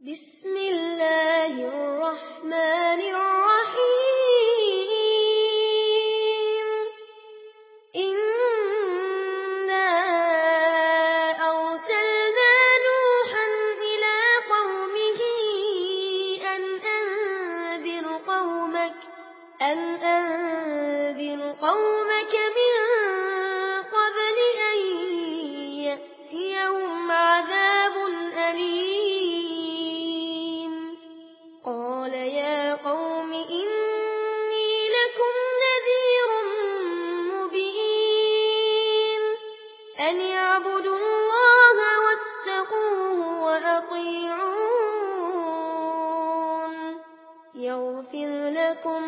بسم الله الرحمن الرحيم إنا أرسلنا نوحا إلى قومه أن أنذر قومك أن أنذر قومك يغفر لكم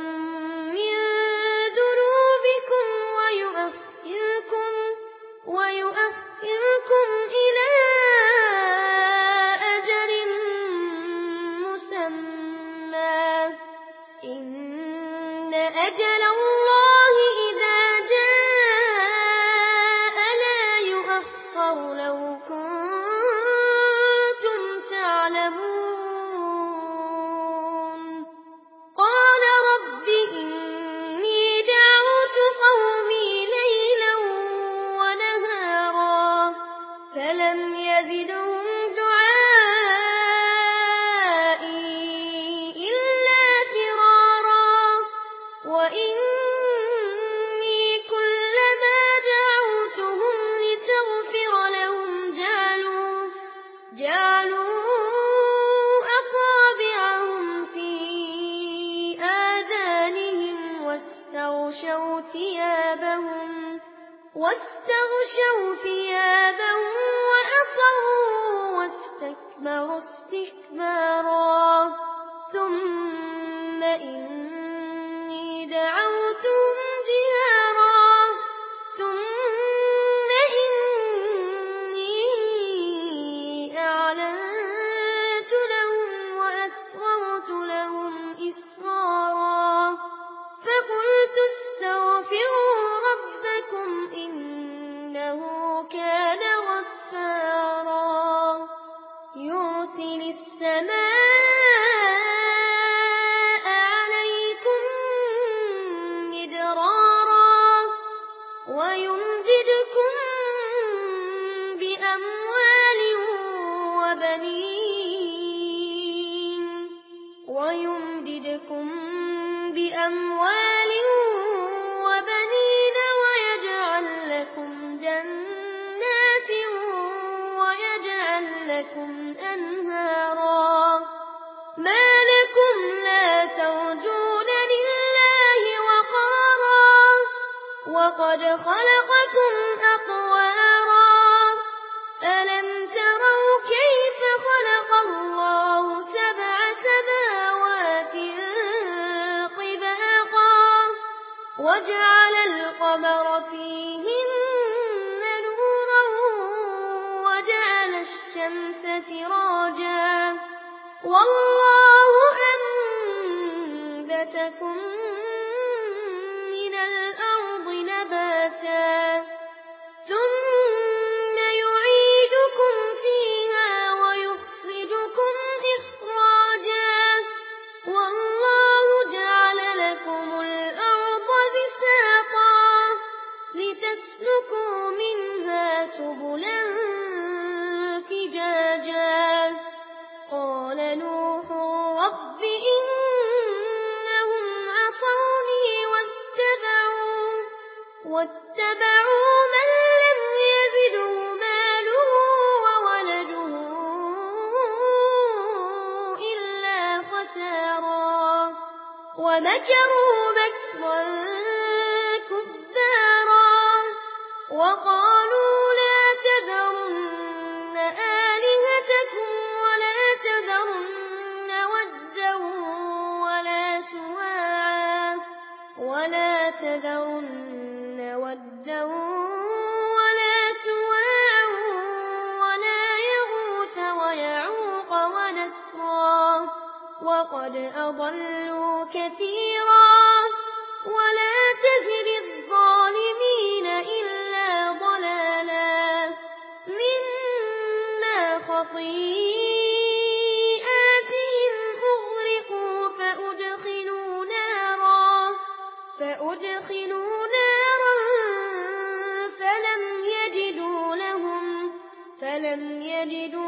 ثيابهم واستغشوا ثيابهم بنين ويمددكم بأموال وبنين ويجعل لكم جنات ويجعل لكم أنهارا. ما لكم لا ترجون لله وقارا. وقد خلقكم أقوارا. ألم تكن وجعل القمر فيهن نورا وجعل الشمس سراجا والله أنبتكم لتسلكوا منها سبلا فجاجا. قال نوح رب إنهم عصوني واتبعوا, واتبعوا من لم يزده ماله وولده إلا خسارا. ومكروا مكرا وقالوا لا تذرن آلهتكم ولا تذرن ودا ولا سواعا ولا تذرن ودا ولا سواعا ولا يغوث ويعوق ونسرا وقد أضلوا كثيرا أدخلوا نارا فلم يجدوا لهم فلم يجدوا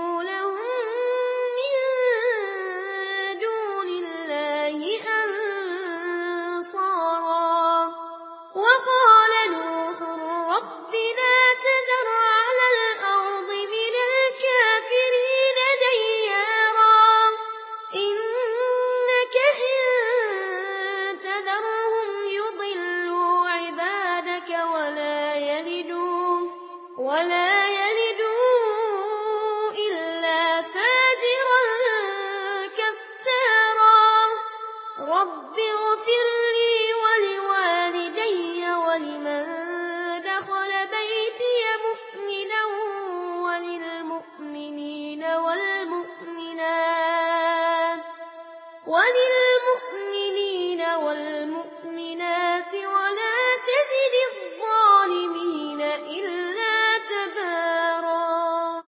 ولا يلدوا إلا فاجرا كفارا رب اغفر لي ولوالدي ولمن دخل بيتي مؤمنا وللمؤمنين والمؤمنات وللمؤمنين والمؤمنات ولا